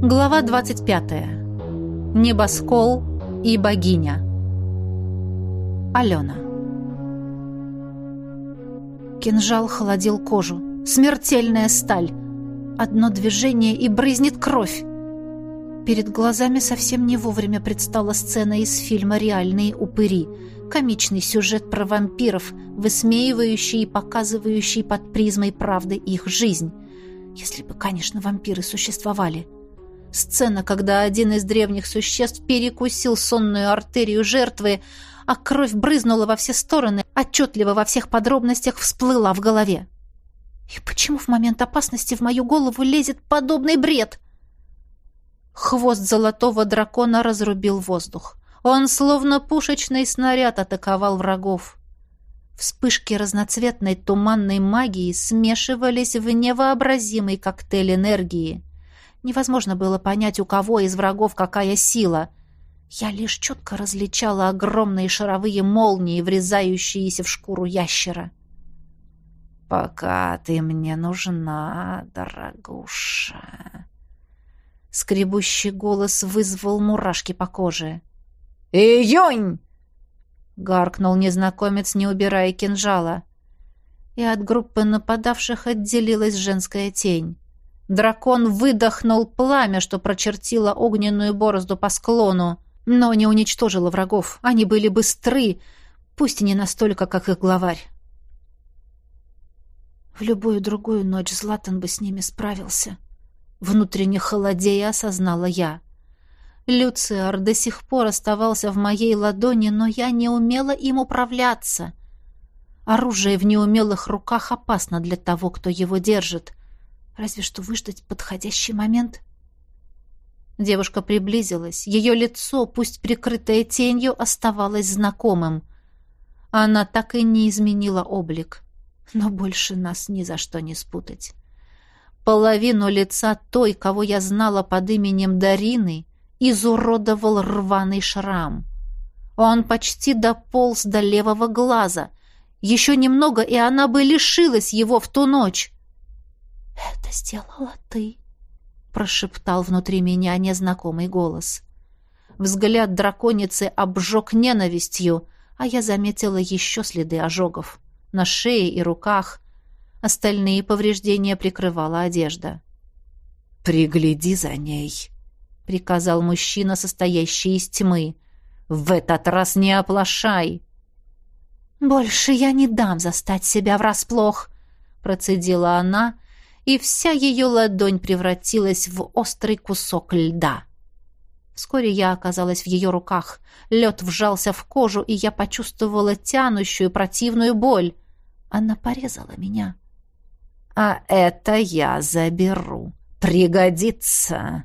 Глава 25. Небоскол и богиня. Алена. Кинжал холодил кожу. Смертельная сталь. Одно движение и брызнет кровь. Перед глазами совсем не вовремя предстала сцена из фильма «Реальные упыри». Комичный сюжет про вампиров, высмеивающий и показывающий под призмой правды их жизнь. Если бы, конечно, вампиры существовали. Сцена, когда один из древних существ перекусил сонную артерию жертвы, а кровь брызнула во все стороны, отчетливо во всех подробностях всплыла в голове. И почему в момент опасности в мою голову лезет подобный бред? Хвост золотого дракона разрубил воздух. Он словно пушечный снаряд атаковал врагов. Вспышки разноцветной туманной магии смешивались в невообразимый коктейль энергии. Невозможно было понять, у кого из врагов какая сила. Я лишь четко различала огромные шаровые молнии, врезающиеся в шкуру ящера. «Пока ты мне нужна, дорогуша!» Скребущий голос вызвал мурашки по коже. «Июнь!» — гаркнул незнакомец, не убирая кинжала. И от группы нападавших отделилась женская тень. Дракон выдохнул пламя, что прочертило огненную борозду по склону, но не уничтожило врагов. Они были быстры, пусть и не настолько, как их главарь. В любую другую ночь Златан бы с ними справился. Внутренне холодея осознала я. Люциар до сих пор оставался в моей ладони, но я не умела им управляться. Оружие в неумелых руках опасно для того, кто его держит. Разве что выждать подходящий момент. Девушка приблизилась. Ее лицо, пусть прикрытое тенью, оставалось знакомым. Она так и не изменила облик. Но больше нас ни за что не спутать. Половину лица той, кого я знала под именем Дарины, изуродовал рваный шрам. Он почти дополз до левого глаза. Еще немного, и она бы лишилась его в ту ночь. «Это сделала ты», — прошептал внутри меня незнакомый голос. Взгляд драконицы обжег ненавистью, а я заметила еще следы ожогов. На шее и руках. Остальные повреждения прикрывала одежда. «Пригляди за ней», — приказал мужчина, состоящий из тьмы. «В этот раз не оплошай!» «Больше я не дам застать себя врасплох», — процедила она, и вся ее ладонь превратилась в острый кусок льда. Вскоре я оказалась в ее руках. Лед вжался в кожу, и я почувствовала тянущую противную боль. Она порезала меня. «А это я заберу. Пригодится!»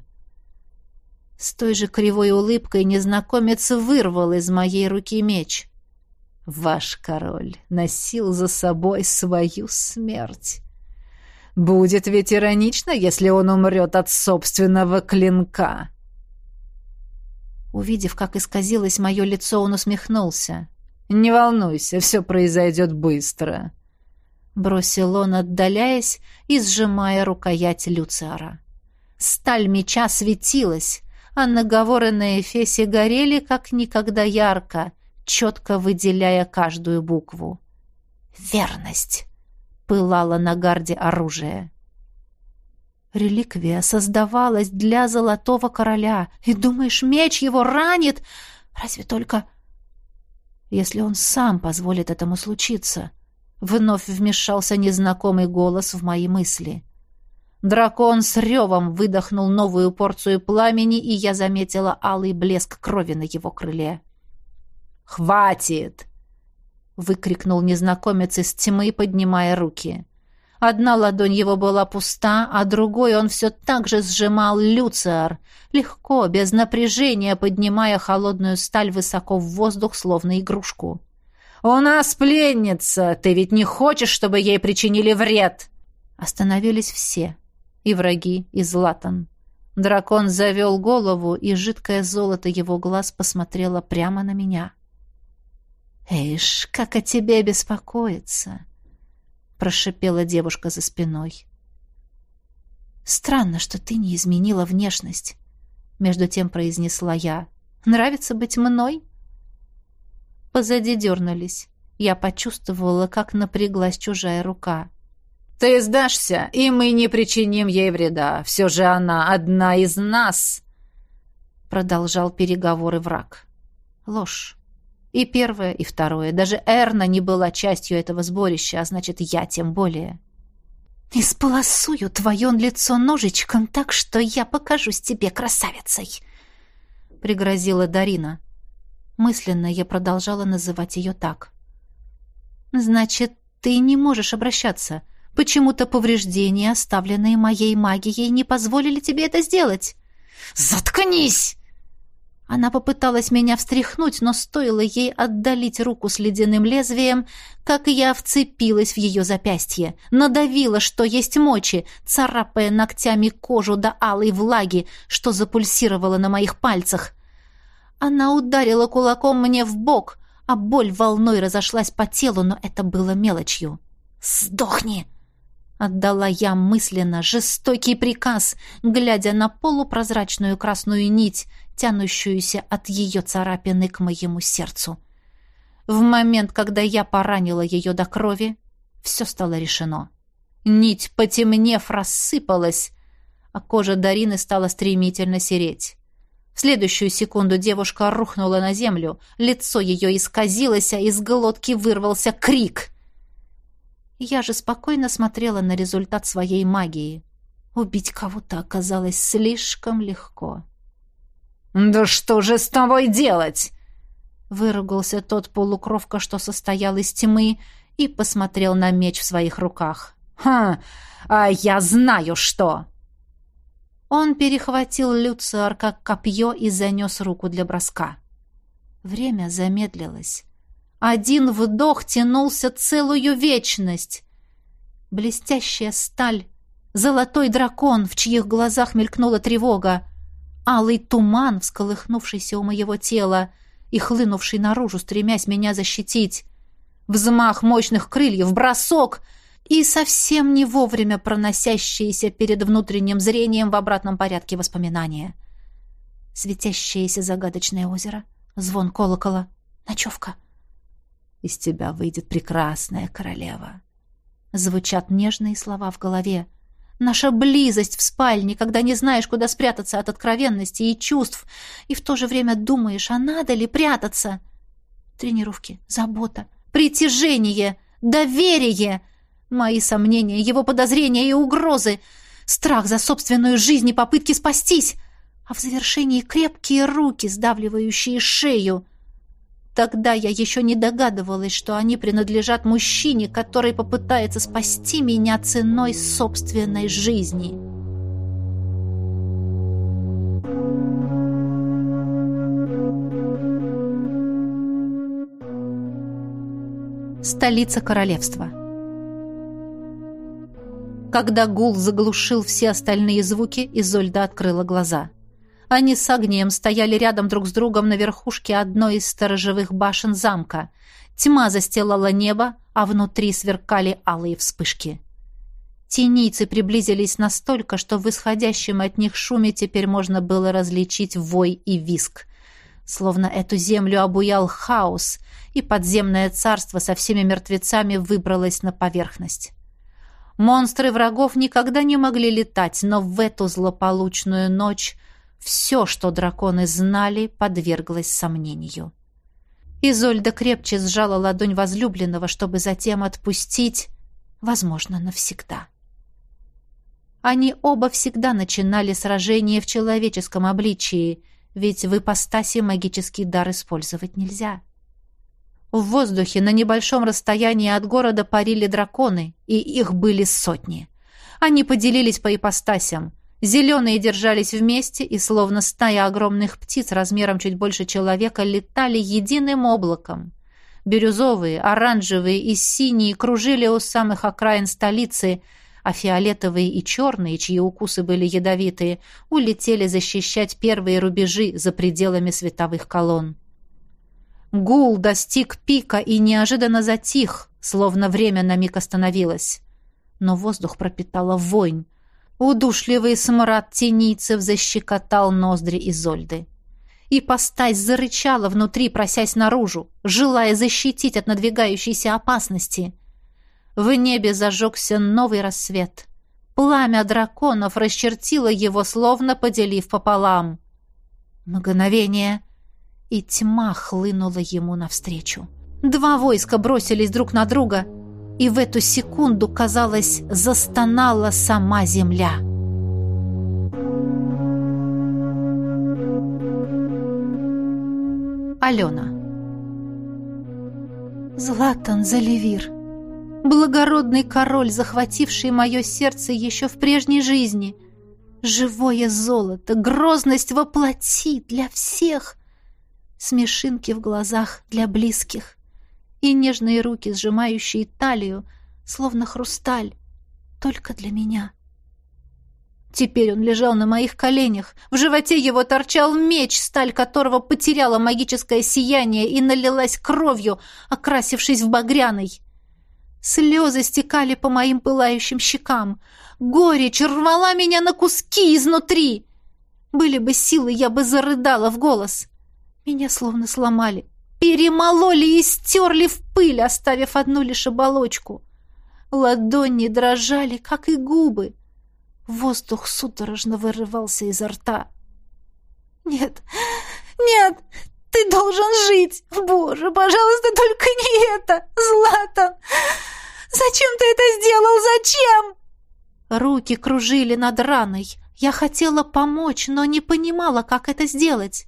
С той же кривой улыбкой незнакомец вырвал из моей руки меч. «Ваш король носил за собой свою смерть. Будет ведь иронично, если он умрет от собственного клинка. Увидев, как исказилось мое лицо, он усмехнулся. «Не волнуйся, все произойдет быстро», — бросил он, отдаляясь и сжимая рукоять Люциара. Сталь меча светилась, а наговоры на Эфесе горели как никогда ярко, четко выделяя каждую букву. «Верность!» Пылало на гарде оружие. Реликвия создавалась для золотого короля. И думаешь, меч его ранит? Разве только... Если он сам позволит этому случиться. Вновь вмешался незнакомый голос в мои мысли. Дракон с ревом выдохнул новую порцию пламени, и я заметила алый блеск крови на его крыле. «Хватит!» — выкрикнул незнакомец из тьмы, поднимая руки. Одна ладонь его была пуста, а другой он все так же сжимал люциар, легко, без напряжения, поднимая холодную сталь высоко в воздух, словно игрушку. «У нас пленница! Ты ведь не хочешь, чтобы ей причинили вред?» Остановились все. И враги, и Златан. Дракон завел голову, и жидкое золото его глаз посмотрело прямо на меня. — «Эйш, как о тебе беспокоиться!» — прошипела девушка за спиной. Странно, что ты не изменила внешность, между тем произнесла я. Нравится быть мной? Позади дернулись. Я почувствовала, как напряглась чужая рука. «Ты сдашься, и мы не причиним ей вреда. Все же она одна из нас!» Продолжал переговоры враг. Ложь. И первое, и второе. Даже Эрна не была частью этого сборища, а значит, я тем более. «Исполосую твое лицо ножичком так, что я покажусь тебе красавицей!» Пригрозила Дарина. Мысленно я продолжала называть ее так. «Значит, ты не можешь обращаться. Почему-то повреждения, оставленные моей магией, не позволили тебе это сделать». «Заткнись!» Она попыталась меня встряхнуть, но стоило ей отдалить руку с ледяным лезвием, как я вцепилась в ее запястье, надавила, что есть мочи, царапая ногтями кожу до алой влаги, что запульсировало на моих пальцах. Она ударила кулаком мне в бок, а боль волной разошлась по телу, но это было мелочью. «Сдохни!» Отдала я мысленно жестокий приказ, глядя на полупрозрачную красную нить, тянущуюся от ее царапины к моему сердцу. В момент, когда я поранила ее до крови, все стало решено. Нить, потемнев, рассыпалась, а кожа Дарины стала стремительно сереть. В следующую секунду девушка рухнула на землю, лицо ее исказилось, а из глотки вырвался крик — я же спокойно смотрела на результат своей магии. Убить кого-то оказалось слишком легко. «Да что же с тобой делать?» Выругался тот полукровка, что состоял из тьмы, и посмотрел на меч в своих руках. «Хм, а я знаю что!» Он перехватил Люциар как копье и занес руку для броска. Время замедлилось. Один вдох тянулся целую вечность. Блестящая сталь, золотой дракон, в чьих глазах мелькнула тревога, алый туман, всколыхнувшийся у моего тела и хлынувший наружу, стремясь меня защитить, взмах мощных крыльев, бросок и совсем не вовремя проносящиеся перед внутренним зрением в обратном порядке воспоминания. Светящееся загадочное озеро, звон колокола, ночевка — из тебя выйдет прекрасная королева. Звучат нежные слова в голове. Наша близость в спальне, когда не знаешь, куда спрятаться от откровенности и чувств, и в то же время думаешь, а надо ли прятаться. Тренировки, забота, притяжение, доверие. Мои сомнения, его подозрения и угрозы, страх за собственную жизнь и попытки спастись, а в завершении крепкие руки, сдавливающие шею — Тогда я еще не догадывалась, что они принадлежат мужчине, который попытается спасти меня ценой собственной жизни. Столица королевства Когда гул заглушил все остальные звуки, Изольда открыла глаза — они с огнем стояли рядом друг с другом на верхушке одной из сторожевых башен замка. Тьма застилала небо, а внутри сверкали алые вспышки. Тенийцы приблизились настолько, что в исходящем от них шуме теперь можно было различить вой и виск. Словно эту землю обуял хаос, и подземное царство со всеми мертвецами выбралось на поверхность. Монстры врагов никогда не могли летать, но в эту злополучную ночь все, что драконы знали, подверглось сомнению. Изольда крепче сжала ладонь возлюбленного, чтобы затем отпустить, возможно, навсегда. Они оба всегда начинали сражение в человеческом обличии, ведь в ипостаси магический дар использовать нельзя. В воздухе на небольшом расстоянии от города парили драконы, и их были сотни. Они поделились по ипостасям — Зеленые держались вместе, и словно стая огромных птиц размером чуть больше человека летали единым облаком. Бирюзовые, оранжевые и синие кружили у самых окраин столицы, а фиолетовые и черные, чьи укусы были ядовитые, улетели защищать первые рубежи за пределами световых колонн. Гул достиг пика и неожиданно затих, словно время на миг остановилось. Но воздух пропитала вонь, Удушливый смрад тенийцев защекотал ноздри Изольды. И постась зарычала внутри, просясь наружу, желая защитить от надвигающейся опасности. В небе зажегся новый рассвет. Пламя драконов расчертило его, словно поделив пополам. Мгновение, и тьма хлынула ему навстречу. Два войска бросились друг на друга, и в эту секунду, казалось, застонала сама земля. Алена Златан Заливир Благородный король, захвативший мое сердце еще в прежней жизни. Живое золото, грозность воплоти для всех. Смешинки в глазах для близких. И нежные руки, сжимающие талию, словно хрусталь, только для меня. Теперь он лежал на моих коленях. В животе его торчал меч, сталь которого потеряла магическое сияние и налилась кровью, окрасившись в багряный. Слезы стекали по моим пылающим щекам. Горечь рвала меня на куски изнутри. Были бы силы, я бы зарыдала в голос. Меня словно сломали. Перемололи и стерли в пыль, оставив одну лишь оболочку. Ладони дрожали, как и губы. Воздух судорожно вырывался изо рта. «Нет, нет, ты должен жить! Боже, пожалуйста, только не это! Златан! Зачем ты это сделал? Зачем?» Руки кружили над раной. Я хотела помочь, но не понимала, как это сделать.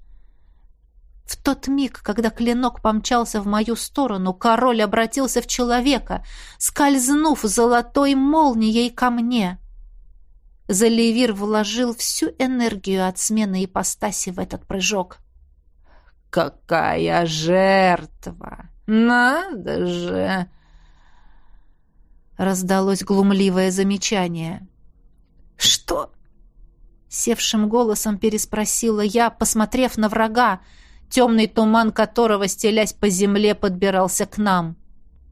В тот миг, когда клинок помчался в мою сторону, король обратился в человека, скользнув золотой молнией ко мне. Заливир вложил всю энергию от смены ипостаси в этот прыжок. Какая жертва! Надо же!» Раздалось глумливое замечание. «Что?» Севшим голосом переспросила я, посмотрев на врага, темный туман которого, стелясь по земле, подбирался к нам.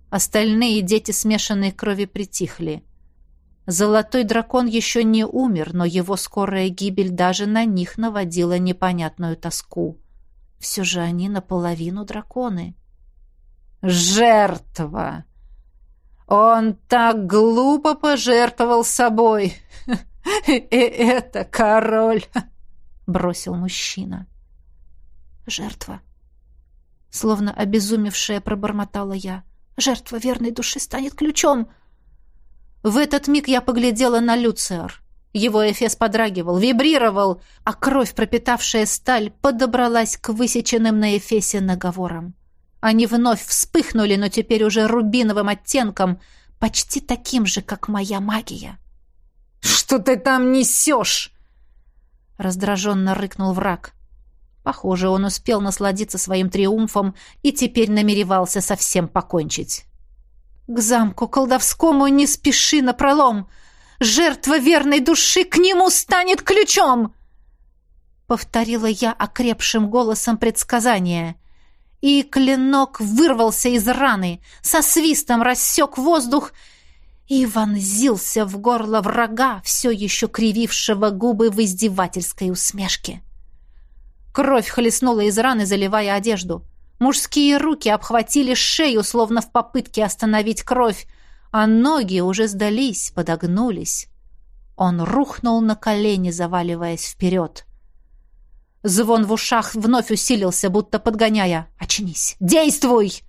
Остальные дети смешанной крови притихли. Золотой дракон еще не умер, но его скорая гибель даже на них наводила непонятную тоску. Все же они наполовину драконы. «Жертва! Он так глупо пожертвовал собой! И это король!» — бросил мужчина. «Жертва!» Словно обезумевшая пробормотала я. «Жертва верной души станет ключом!» В этот миг я поглядела на Люциар. Его эфес подрагивал, вибрировал, а кровь, пропитавшая сталь, подобралась к высеченным на эфесе наговорам. Они вновь вспыхнули, но теперь уже рубиновым оттенком, почти таким же, как моя магия. «Что ты там несешь?» Раздраженно рыкнул враг. Похоже, он успел насладиться своим триумфом и теперь намеревался совсем покончить. «К замку колдовскому не спеши напролом!» Жертва верной души к нему станет ключом!» Повторила я окрепшим голосом предсказания. И клинок вырвался из раны, со свистом рассек воздух и вонзился в горло врага, все еще кривившего губы в издевательской усмешке. Кровь хлестнула из раны, заливая одежду. Мужские руки обхватили шею, словно в попытке остановить кровь, а ноги уже сдались, подогнулись. Он рухнул на колени, заваливаясь вперед. Звон в ушах вновь усилился, будто подгоняя. «Очнись! Действуй!»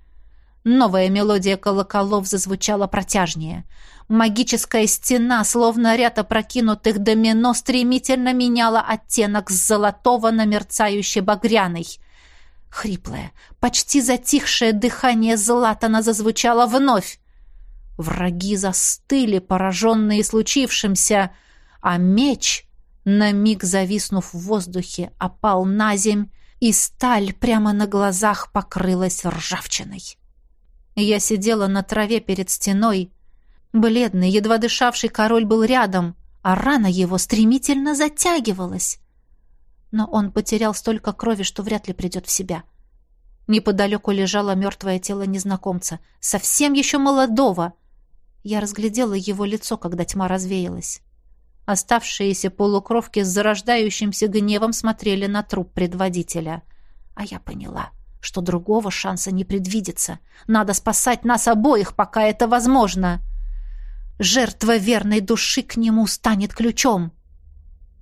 Новая мелодия колоколов зазвучала протяжнее. Магическая стена, словно ряд опрокинутых домино, стремительно меняла оттенок с золотого на мерцающий багряный. Хриплое, почти затихшее дыхание Златана зазвучало вновь. Враги застыли, пораженные случившимся, а меч, на миг зависнув в воздухе, опал на земь, и сталь прямо на глазах покрылась ржавчиной. Я сидела на траве перед стеной. Бледный, едва дышавший король был рядом, а рана его стремительно затягивалась. Но он потерял столько крови, что вряд ли придет в себя. Неподалеку лежало мертвое тело незнакомца, совсем еще молодого — я разглядела его лицо, когда тьма развеялась. Оставшиеся полукровки с зарождающимся гневом смотрели на труп предводителя. А я поняла, что другого шанса не предвидится. Надо спасать нас обоих, пока это возможно. Жертва верной души к нему станет ключом.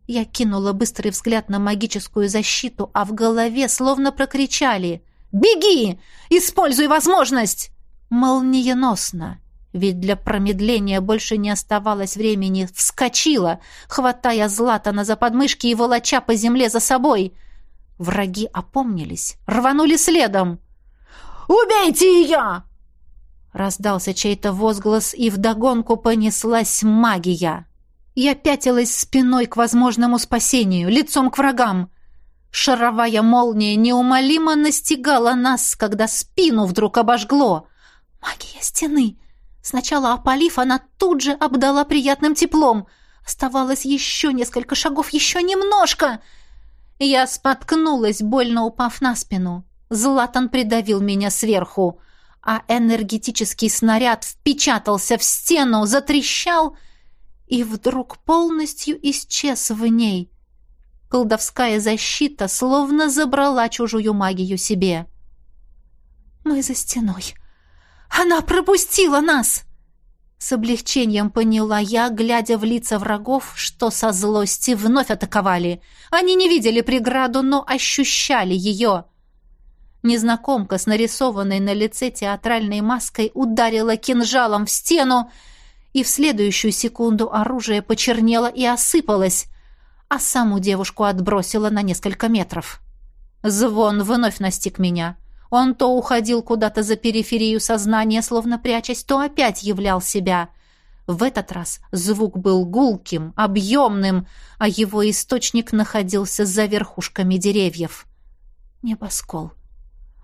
Я кинула быстрый взгляд на магическую защиту, а в голове словно прокричали «Беги! Используй возможность!» Молниеносно ведь для промедления больше не оставалось времени, вскочила, хватая Златана за подмышки и волоча по земле за собой. Враги опомнились, рванули следом. «Убейте ее!» Раздался чей-то возглас, и вдогонку понеслась магия. Я пятилась спиной к возможному спасению, лицом к врагам. Шаровая молния неумолимо настигала нас, когда спину вдруг обожгло. «Магия стены!» Сначала опалив, она тут же обдала приятным теплом. Оставалось еще несколько шагов, еще немножко. Я споткнулась, больно упав на спину. Златан придавил меня сверху, а энергетический снаряд впечатался в стену, затрещал и вдруг полностью исчез в ней. Колдовская защита словно забрала чужую магию себе. «Мы за стеной», она пропустила нас!» С облегчением поняла я, глядя в лица врагов, что со злости вновь атаковали. Они не видели преграду, но ощущали ее. Незнакомка с нарисованной на лице театральной маской ударила кинжалом в стену, и в следующую секунду оружие почернело и осыпалось, а саму девушку отбросило на несколько метров. Звон вновь настиг меня. Он то уходил куда-то за периферию сознания, словно прячась, то опять являл себя. В этот раз звук был гулким, объемным, а его источник находился за верхушками деревьев. Небоскол.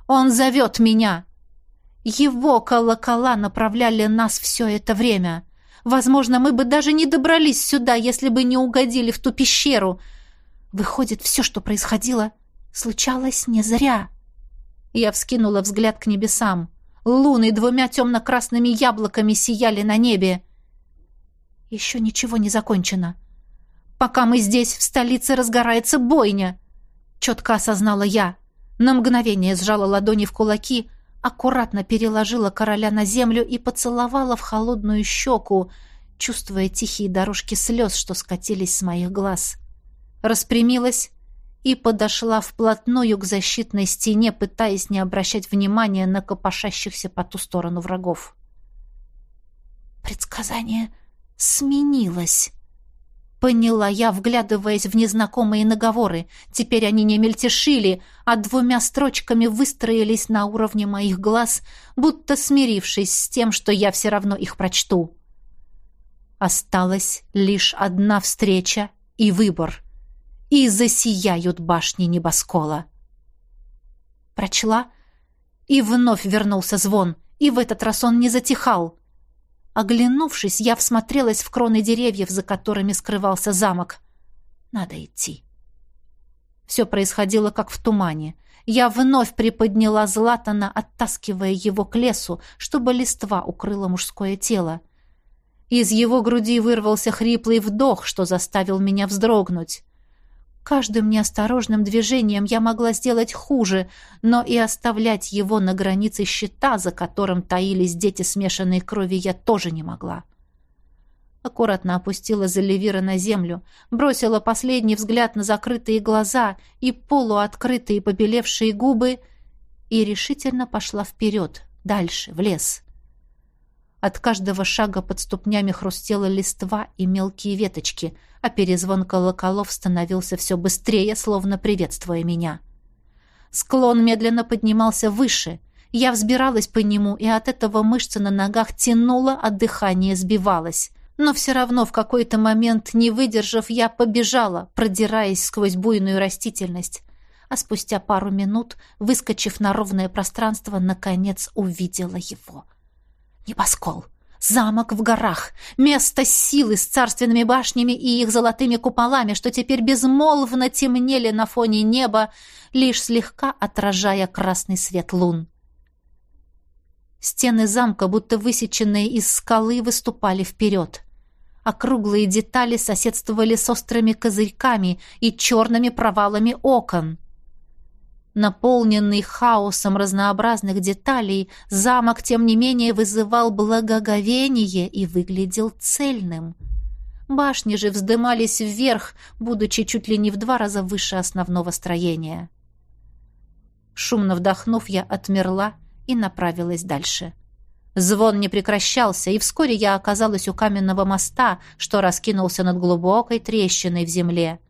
Он зовет меня. Его колокола направляли нас все это время. Возможно, мы бы даже не добрались сюда, если бы не угодили в ту пещеру. Выходит, все, что происходило, случалось не зря. Я вскинула взгляд к небесам. Луны двумя темно-красными яблоками сияли на небе. Еще ничего не закончено. Пока мы здесь, в столице, разгорается бойня. Четко осознала я. На мгновение сжала ладони в кулаки, аккуратно переложила короля на землю и поцеловала в холодную щеку, чувствуя тихие дорожки слез, что скатились с моих глаз. Распрямилась и подошла вплотную к защитной стене, пытаясь не обращать внимания на копошащихся по ту сторону врагов. «Предсказание сменилось», — поняла я, вглядываясь в незнакомые наговоры. Теперь они не мельтешили, а двумя строчками выстроились на уровне моих глаз, будто смирившись с тем, что я все равно их прочту. Осталась лишь одна встреча и выбор — и засияют башни небоскола. Прочла, и вновь вернулся звон, и в этот раз он не затихал. Оглянувшись, я всмотрелась в кроны деревьев, за которыми скрывался замок. Надо идти. Все происходило как в тумане. Я вновь приподняла Златана, оттаскивая его к лесу, чтобы листва укрыла мужское тело. Из его груди вырвался хриплый вдох, что заставил меня вздрогнуть. Каждым неосторожным движением я могла сделать хуже, но и оставлять его на границе щита, за которым таились дети смешанной крови, я тоже не могла. Аккуратно опустила Заливира на землю, бросила последний взгляд на закрытые глаза и полуоткрытые побелевшие губы и решительно пошла вперед, дальше, в лес. От каждого шага под ступнями хрустела листва и мелкие веточки — а перезвон колоколов становился все быстрее, словно приветствуя меня. Склон медленно поднимался выше. Я взбиралась по нему, и от этого мышцы на ногах тянуло, а дыхание сбивалось. Но все равно в какой-то момент, не выдержав, я побежала, продираясь сквозь буйную растительность. А спустя пару минут, выскочив на ровное пространство, наконец увидела его. Небоскол! — Замок в горах, место силы с царственными башнями и их золотыми куполами, что теперь безмолвно темнели на фоне неба, лишь слегка отражая красный свет лун. Стены замка, будто высеченные из скалы, выступали вперед. Округлые детали соседствовали с острыми козырьками и черными провалами окон. Наполненный хаосом разнообразных деталей, замок, тем не менее, вызывал благоговение и выглядел цельным. Башни же вздымались вверх, будучи чуть ли не в два раза выше основного строения. Шумно вдохнув, я отмерла и направилась дальше. Звон не прекращался, и вскоре я оказалась у каменного моста, что раскинулся над глубокой трещиной в земле.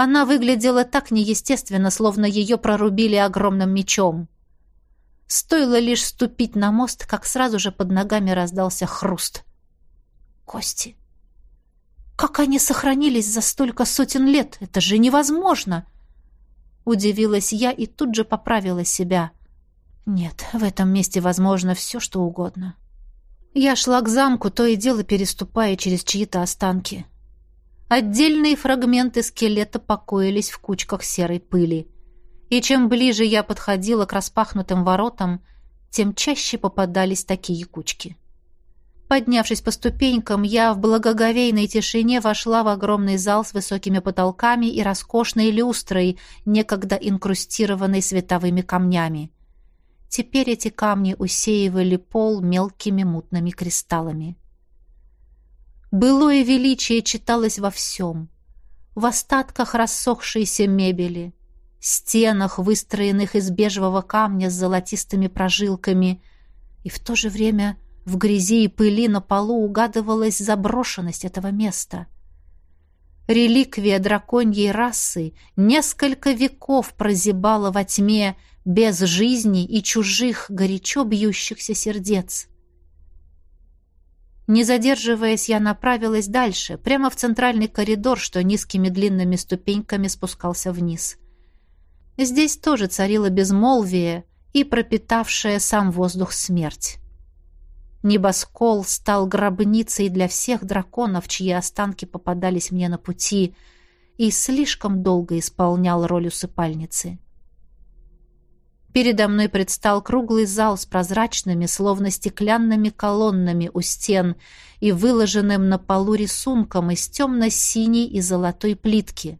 Она выглядела так неестественно, словно ее прорубили огромным мечом. Стоило лишь ступить на мост, как сразу же под ногами раздался хруст. Кости. Как они сохранились за столько сотен лет? Это же невозможно! Удивилась я и тут же поправила себя. Нет, в этом месте возможно все, что угодно. Я шла к замку, то и дело переступая через чьи-то останки. — Отдельные фрагменты скелета покоились в кучках серой пыли. И чем ближе я подходила к распахнутым воротам, тем чаще попадались такие кучки. Поднявшись по ступенькам, я в благоговейной тишине вошла в огромный зал с высокими потолками и роскошной люстрой, некогда инкрустированной световыми камнями. Теперь эти камни усеивали пол мелкими мутными кристаллами. Былое величие читалось во всем. В остатках рассохшейся мебели, стенах, выстроенных из бежевого камня с золотистыми прожилками, и в то же время в грязи и пыли на полу угадывалась заброшенность этого места. Реликвия драконьей расы несколько веков прозябала во тьме без жизни и чужих горячо бьющихся сердец. Не задерживаясь, я направилась дальше, прямо в центральный коридор, что низкими длинными ступеньками спускался вниз. Здесь тоже царило безмолвие и пропитавшая сам воздух смерть. Небоскол стал гробницей для всех драконов, чьи останки попадались мне на пути, и слишком долго исполнял роль усыпальницы. Передо мной предстал круглый зал с прозрачными, словно стеклянными колоннами у стен и выложенным на полу рисунком из темно-синей и золотой плитки.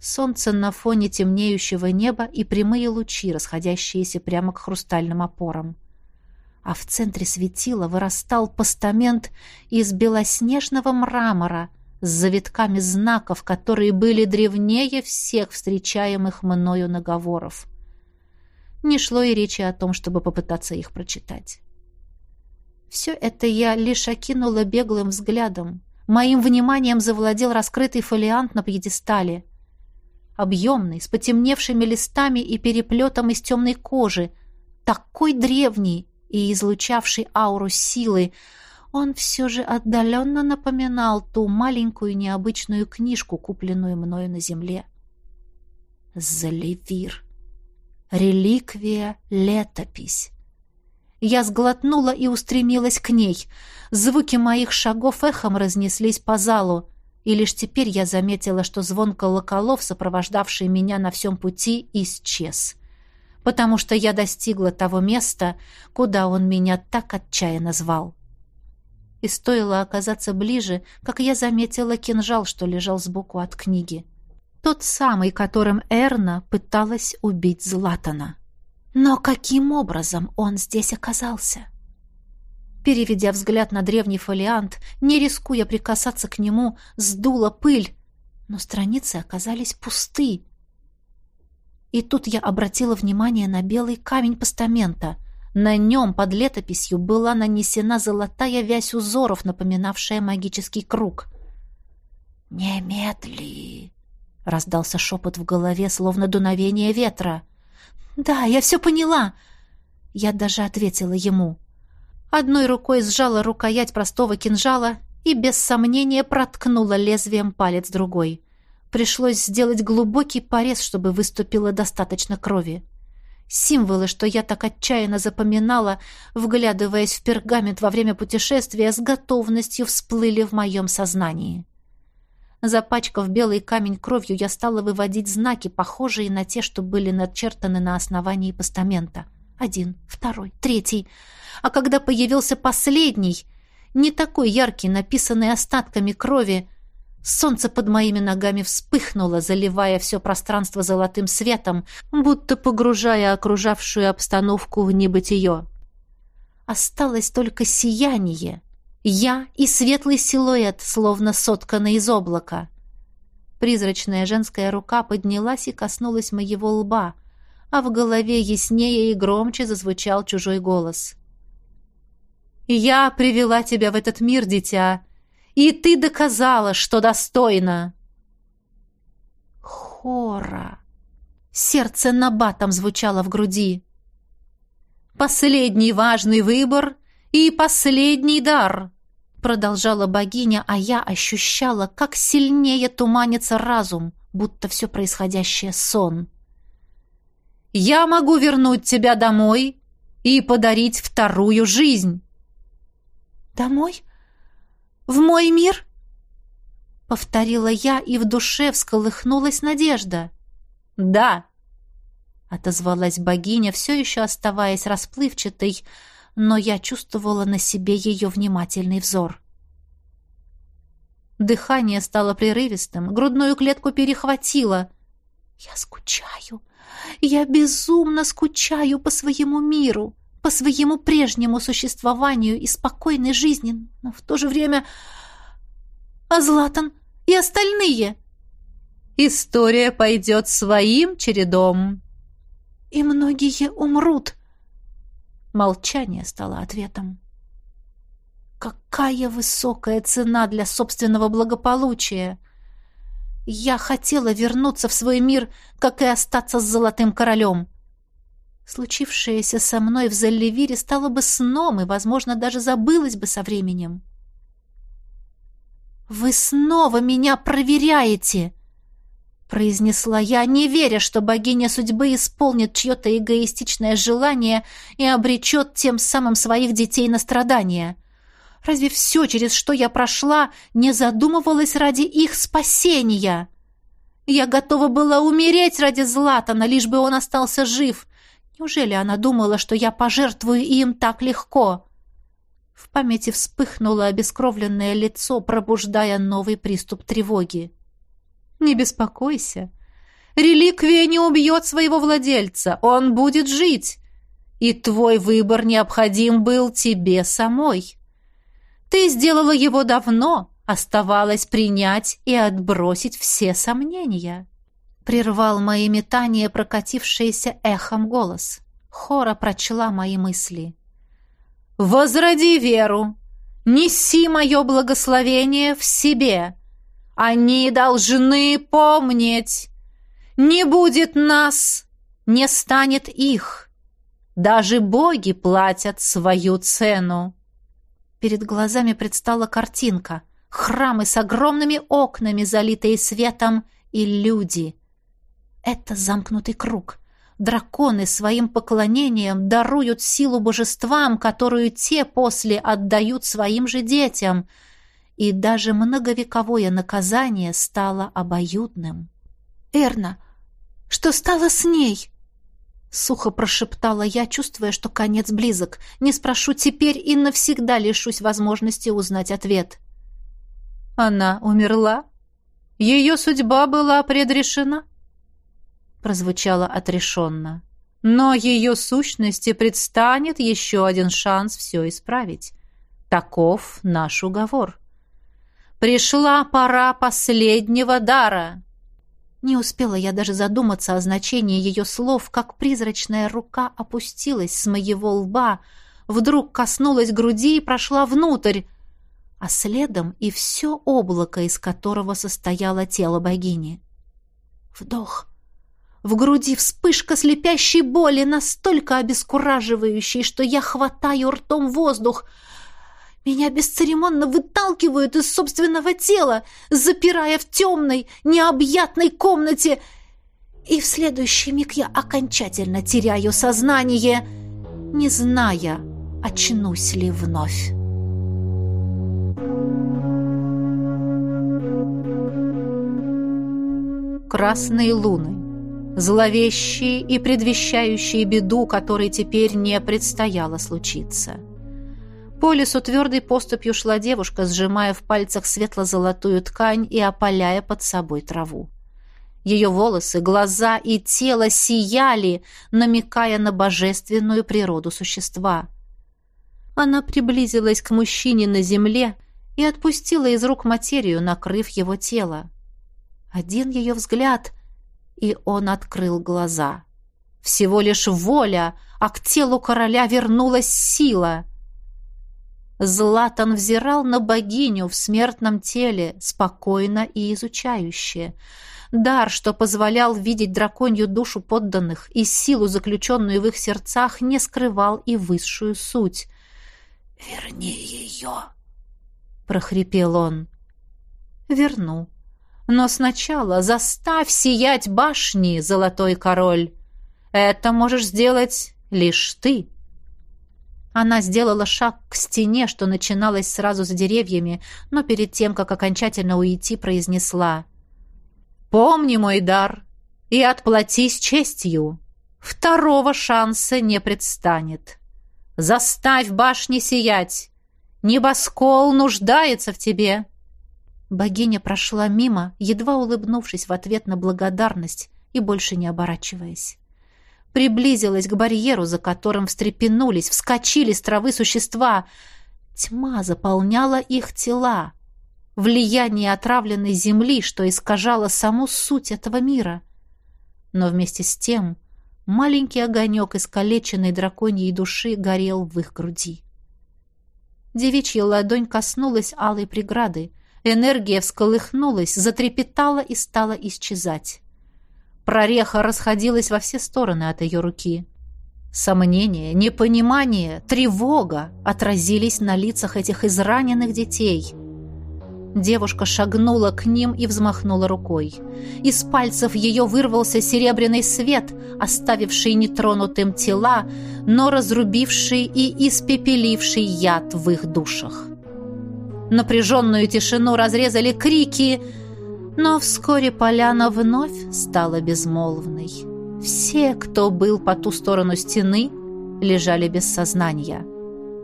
Солнце на фоне темнеющего неба и прямые лучи, расходящиеся прямо к хрустальным опорам. А в центре светила вырастал постамент из белоснежного мрамора с завитками знаков, которые были древнее всех встречаемых мною наговоров. — не шло и речи о том, чтобы попытаться их прочитать. Все это я лишь окинула беглым взглядом. Моим вниманием завладел раскрытый фолиант на пьедестале. Объемный, с потемневшими листами и переплетом из темной кожи. Такой древний и излучавший ауру силы, он все же отдаленно напоминал ту маленькую необычную книжку, купленную мною на земле. Заливир. Реликвия, летопись. Я сглотнула и устремилась к ней. Звуки моих шагов эхом разнеслись по залу, и лишь теперь я заметила, что звон колоколов, сопровождавший меня на всем пути, исчез. Потому что я достигла того места, куда он меня так отчаянно звал. И стоило оказаться ближе, как я заметила кинжал, что лежал сбоку от книги. — тот самый, которым Эрна пыталась убить Златана. Но каким образом он здесь оказался? Переведя взгляд на древний фолиант, не рискуя прикасаться к нему, сдула пыль, но страницы оказались пусты. И тут я обратила внимание на белый камень постамента. На нем под летописью была нанесена золотая вязь узоров, напоминавшая магический круг. «Немедли!» Раздался шепот в голове, словно дуновение ветра. «Да, я все поняла!» Я даже ответила ему. Одной рукой сжала рукоять простого кинжала и без сомнения проткнула лезвием палец другой. Пришлось сделать глубокий порез, чтобы выступило достаточно крови. Символы, что я так отчаянно запоминала, вглядываясь в пергамент во время путешествия, с готовностью всплыли в моем сознании. Запачкав белый камень кровью, я стала выводить знаки, похожие на те, что были начертаны на основании постамента. Один, второй, третий. А когда появился последний, не такой яркий, написанный остатками крови. Солнце под моими ногами вспыхнуло, заливая все пространство золотым светом, будто погружая окружавшую обстановку в небытие. Осталось только сияние. Я и светлый силуэт, словно сотканный из облака. Призрачная женская рука поднялась и коснулась моего лба, а в голове яснее и громче зазвучал чужой голос. «Я привела тебя в этот мир, дитя, и ты доказала, что достойна!» «Хора!» Сердце набатом звучало в груди. «Последний важный выбор и последний дар!» Продолжала богиня, а я ощущала, как сильнее туманится разум, будто все происходящее сон. «Я могу вернуть тебя домой и подарить вторую жизнь!» «Домой? В мой мир?» Повторила я, и в душе всколыхнулась надежда. «Да!» — отозвалась богиня, все еще оставаясь расплывчатой, — но я чувствовала на себе ее внимательный взор. Дыхание стало прерывистым, грудную клетку перехватило. Я скучаю. Я безумно скучаю по своему миру, по своему прежнему существованию и спокойной жизни, но в то же время... А Златан и остальные? История пойдет своим чередом. И многие умрут. Молчание стало ответом. Какая высокая цена для собственного благополучия! Я хотела вернуться в свой мир, как и остаться с Золотым Королем. Случившееся со мной в Залливире стало бы сном и, возможно, даже забылось бы со временем. «Вы снова меня проверяете!» Произнесла я, не веря, что богиня судьбы исполнит чье-то эгоистичное желание и обречет тем самым своих детей на страдания. Разве все, через что я прошла, не задумывалось ради их спасения? Я готова была умереть ради Златана, лишь бы он остался жив. Неужели она думала, что я пожертвую им так легко? В памяти вспыхнуло обескровленное лицо, пробуждая новый приступ тревоги. Не беспокойся. Реликвия не убьет своего владельца, он будет жить. И твой выбор необходим был тебе самой. Ты сделала его давно, оставалось принять и отбросить все сомнения. Прервал мои метания прокатившийся эхом голос. Хора прочла мои мысли. «Возроди веру! Неси мое благословение в себе!» Они должны помнить. Не будет нас, не станет их. Даже боги платят свою цену. Перед глазами предстала картинка. Храмы с огромными окнами, залитые светом, и люди. Это замкнутый круг. Драконы своим поклонением даруют силу божествам, которую те после отдают своим же детям — и даже многовековое наказание стало обоюдным. «Эрна, что стало с ней?» Сухо прошептала я, чувствуя, что конец близок. Не спрошу теперь и навсегда лишусь возможности узнать ответ. «Она умерла? Ее судьба была предрешена?» Прозвучало отрешенно. «Но ее сущности предстанет еще один шанс все исправить. Таков наш уговор». Пришла пора последнего дара. Не успела я даже задуматься о значении ее слов, как призрачная рука опустилась с моего лба, вдруг коснулась груди и прошла внутрь, а следом и все облако, из которого состояло тело богини. Вдох. В груди вспышка слепящей боли, настолько обескураживающей, что я хватаю ртом воздух — меня бесцеремонно выталкивают из собственного тела, запирая в темной, необъятной комнате. И в следующий миг я окончательно теряю сознание, не зная, очнусь ли вновь. Красные луны, зловещие и предвещающие беду, которой теперь не предстояло случиться. По лесу твердой поступью шла девушка, сжимая в пальцах светло-золотую ткань и опаляя под собой траву. Ее волосы, глаза и тело сияли, намекая на божественную природу существа. Она приблизилась к мужчине на земле и отпустила из рук материю, накрыв его тело. Один ее взгляд, и он открыл глаза. Всего лишь воля, а к телу короля вернулась сила. Златан взирал на богиню в смертном теле, спокойно и изучающе. Дар, что позволял видеть драконью душу подданных и силу, заключенную в их сердцах, не скрывал и высшую суть. «Верни ее!» — прохрипел он. «Верну. Но сначала заставь сиять башни, золотой король. Это можешь сделать лишь ты». Она сделала шаг к стене, что начиналось сразу за деревьями, но перед тем, как окончательно уйти, произнесла «Помни мой дар и отплатись честью. Второго шанса не предстанет». Заставь башни сиять! Небоскол нуждается в тебе!» Богиня прошла мимо, едва улыбнувшись в ответ на благодарность и больше не оборачиваясь. Приблизилась к барьеру, за которым встрепенулись, вскочили с травы существа. Тьма заполняла их тела. Влияние отравленной земли, что искажало саму суть этого мира. Но вместе с тем Маленький огонек искалеченной драконьей души горел в их груди. Девичья ладонь коснулась алой преграды. Энергия всколыхнулась, затрепетала и стала исчезать. Прореха расходилась во все стороны от ее руки. Сомнение, непонимание, тревога отразились на лицах этих израненных детей — Девушка шагнула к ним и взмахнула рукой. Из пальцев ее вырвался серебряный свет, оставивший нетронутым тела, но разрубивший и испепеливший яд в их душах. Напряженную тишину разрезали крики, но вскоре поляна вновь стала безмолвной. Все, кто был по ту сторону стены, лежали без сознания,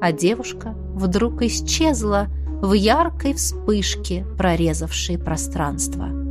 а девушка вдруг исчезла, в яркой вспышке, прорезавшей пространство.